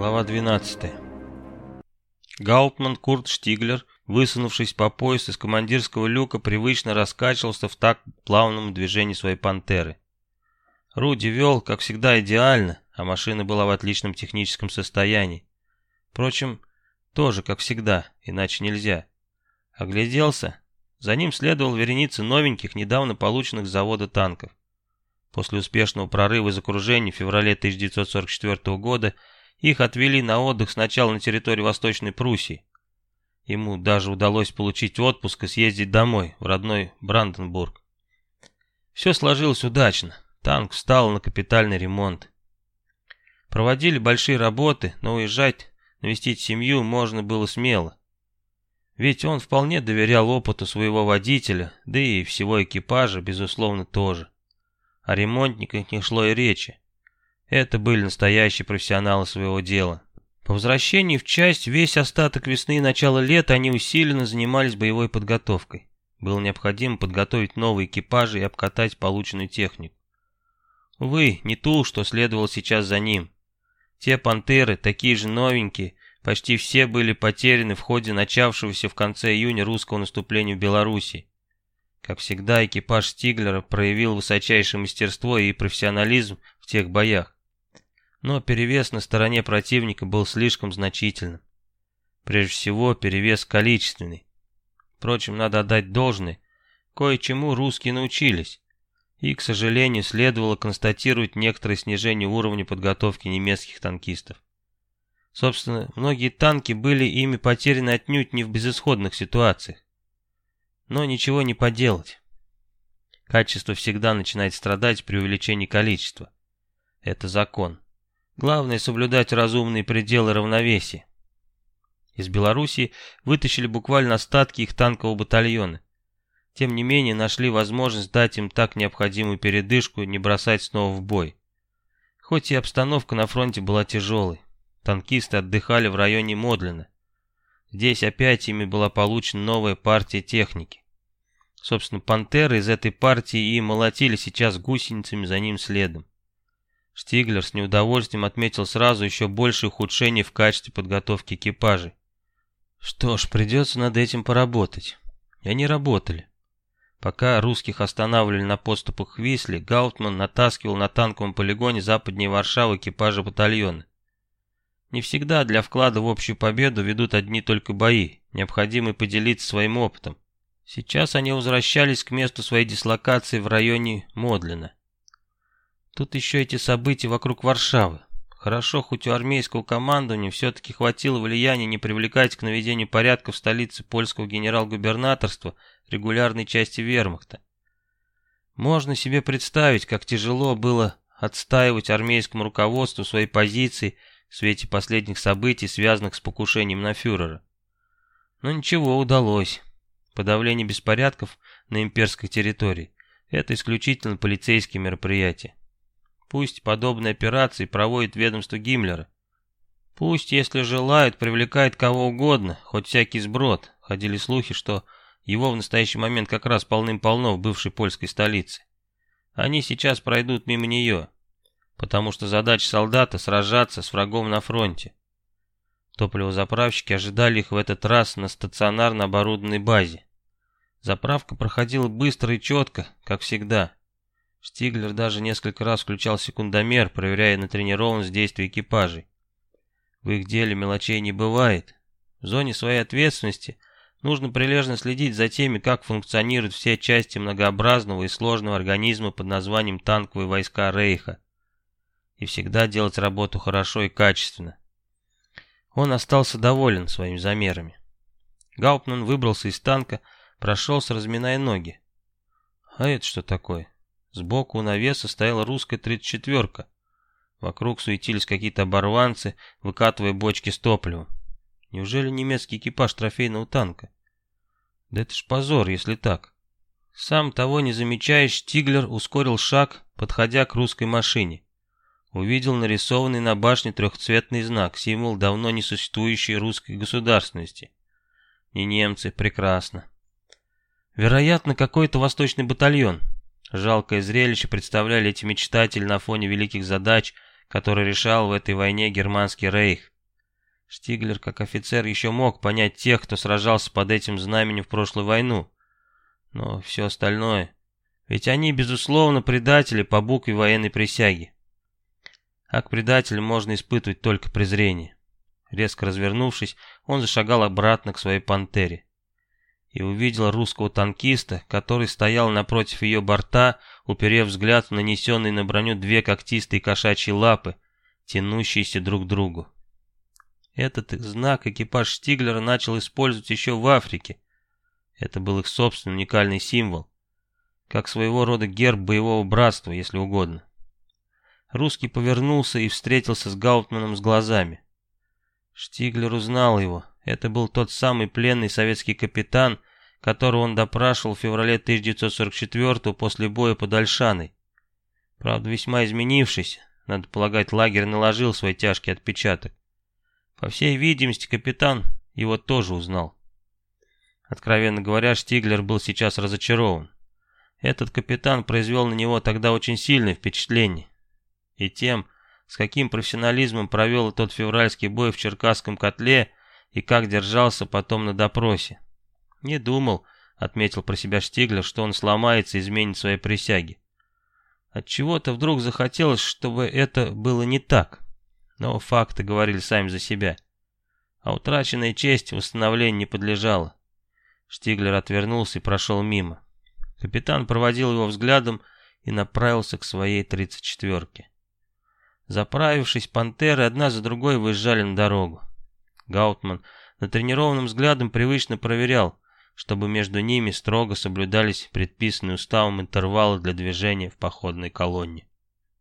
Глава 12. Гауптман Курт Штиглер, высунувшись по пояс из командирского люка, привычно раскачивался в такт плавному движению своей пантеры. Руди вел, как всегда, идеально, а машина была в отличном техническом состоянии. Впрочем, тоже, как всегда, иначе нельзя. Огляделся. За ним следовал вереница новеньких, недавно полученных с завода танков. После успешного прорыва из окружения в феврале 1944 года их отвели на отдых сначала на территорию Восточной Пруссии. Ему даже удалось получить отпуск и съездить домой, в родной Бранденбург. Все сложилось удачно. Танк встал на капитальный ремонт. Проводили большие работы, но уезжать, навестить семью можно было смело. Ведь он вполне доверял опыту своего водителя, да и всего экипажа, безусловно, тоже. О ремонтниках не шло и речи. Это были настоящие профессионалы своего дела. По возвращении в часть весь остаток весны и начало лета они усиленно занимались боевой подготовкой. Было необходимо подготовить новые экипажи и обкатать полученную технику. Увы, не ту, что следовало сейчас за ним. Те пантеры, такие же новенькие, почти все были потеряны в ходе начавшегося в конце июня русского наступления в Белоруссии. Как всегда, экипаж Стиглера проявил высочайшее мастерство и профессионализм в тех боях но перевес на стороне противника был слишком значительным. Прежде всего, перевес количественный. Впрочем, надо отдать должное, кое-чему русские научились, и, к сожалению, следовало констатировать некоторое снижение уровня подготовки немецких танкистов. Собственно, многие танки были ими потеряны отнюдь не в безысходных ситуациях. Но ничего не поделать. Качество всегда начинает страдать при увеличении количества. Это закон. Главное соблюдать разумные пределы равновесия. Из Белоруссии вытащили буквально остатки их танкового батальона. Тем не менее, нашли возможность дать им так необходимую передышку не бросать снова в бой. Хоть и обстановка на фронте была тяжелой. Танкисты отдыхали в районе Модлина. Здесь опять ими была получена новая партия техники. Собственно, пантеры из этой партии и молотили сейчас гусеницами за ним следом. Штиглер с неудовольствием отметил сразу еще большее ухудшение в качестве подготовки экипажей. Что ж, придется над этим поработать. И они работали. Пока русских останавливали на подступах к Висле, Гаутман натаскивал на танковом полигоне западнее Варшавы экипажа батальона. Не всегда для вклада в общую победу ведут одни только бои, необходимо поделиться своим опытом. Сейчас они возвращались к месту своей дислокации в районе Модлина. Тут еще эти события вокруг Варшавы. Хорошо, хоть у армейского командования все-таки хватило влияния не привлекать к наведению порядка в столице польского генерал-губернаторства регулярной части вермахта. Можно себе представить, как тяжело было отстаивать армейскому руководству свои позиции в свете последних событий, связанных с покушением на фюрера. Но ничего, удалось. Подавление беспорядков на имперской территории – это исключительно полицейские мероприятия. Пусть подобные операции проводит ведомство Гиммлера. Пусть, если желают, привлекает кого угодно, хоть всякий сброд. Ходили слухи, что его в настоящий момент как раз полным-полно в бывшей польской столице. Они сейчас пройдут мимо нее, потому что задача солдата сражаться с врагом на фронте. Топливозаправщики ожидали их в этот раз на стационарно оборудованной базе. Заправка проходила быстро и четко, как всегда. Штиглер даже несколько раз включал секундомер, проверяя натренированность действий экипажей. В их деле мелочей не бывает. В зоне своей ответственности нужно прилежно следить за теми, как функционируют все части многообразного и сложного организма под названием танковые войска Рейха. И всегда делать работу хорошо и качественно. Он остался доволен своими замерами. Гауптман выбрался из танка, прошелся, разминая ноги. А это что такое? Сбоку у навеса стояла русская тридцать четверка. Вокруг суетились какие-то оборванцы, выкатывая бочки с топливом. Неужели немецкий экипаж трофейного танка? Да это ж позор, если так. Сам того не замечая, Штиглер ускорил шаг, подходя к русской машине. Увидел нарисованный на башне трехцветный знак, символ давно несуществующей русской государственности. Не немцы, прекрасно. Вероятно, какой-то восточный батальон. Жалкое зрелище представляли эти мечтатели на фоне великих задач, которые решал в этой войне германский рейх. Штиглер, как офицер, еще мог понять тех, кто сражался под этим знаменем в прошлую войну. Но все остальное... Ведь они, безусловно, предатели по букве военной присяги. А к предателю можно испытывать только презрение. Резко развернувшись, он зашагал обратно к своей пантере. И увидел русского танкиста, который стоял напротив ее борта, уперев взгляд в нанесенные на броню две когтистые кошачьи лапы, тянущиеся друг к другу. Этот знак экипаж Штиглера начал использовать еще в Африке. Это был их собственный уникальный символ, как своего рода герб боевого братства, если угодно. Русский повернулся и встретился с Гаутманом с глазами. Штиглер узнал его. Это был тот самый пленный советский капитан, которого он допрашивал в феврале 1944 после боя под Альшаной. Правда, весьма изменившись, надо полагать, лагерь наложил свой тяжкий отпечаток. По всей видимости, капитан его тоже узнал. Откровенно говоря, Штиглер был сейчас разочарован. Этот капитан произвел на него тогда очень сильное впечатление. И тем, с каким профессионализмом провел тот февральский бой в Черкасском котле и как держался потом на допросе. Не думал, отметил про себя Штиглер, что он сломается и изменит свои присяги. Отчего-то вдруг захотелось, чтобы это было не так. Но факты говорили сами за себя. А утраченная честь восстановлению не подлежала. Штиглер отвернулся и прошел мимо. Капитан проводил его взглядом и направился к своей тридцать четверке. Заправившись, пантеры одна за другой выезжали на дорогу. Гаутман натренированным взглядом привычно проверял, чтобы между ними строго соблюдались предписанные уставом интервалы для движения в походной колонне.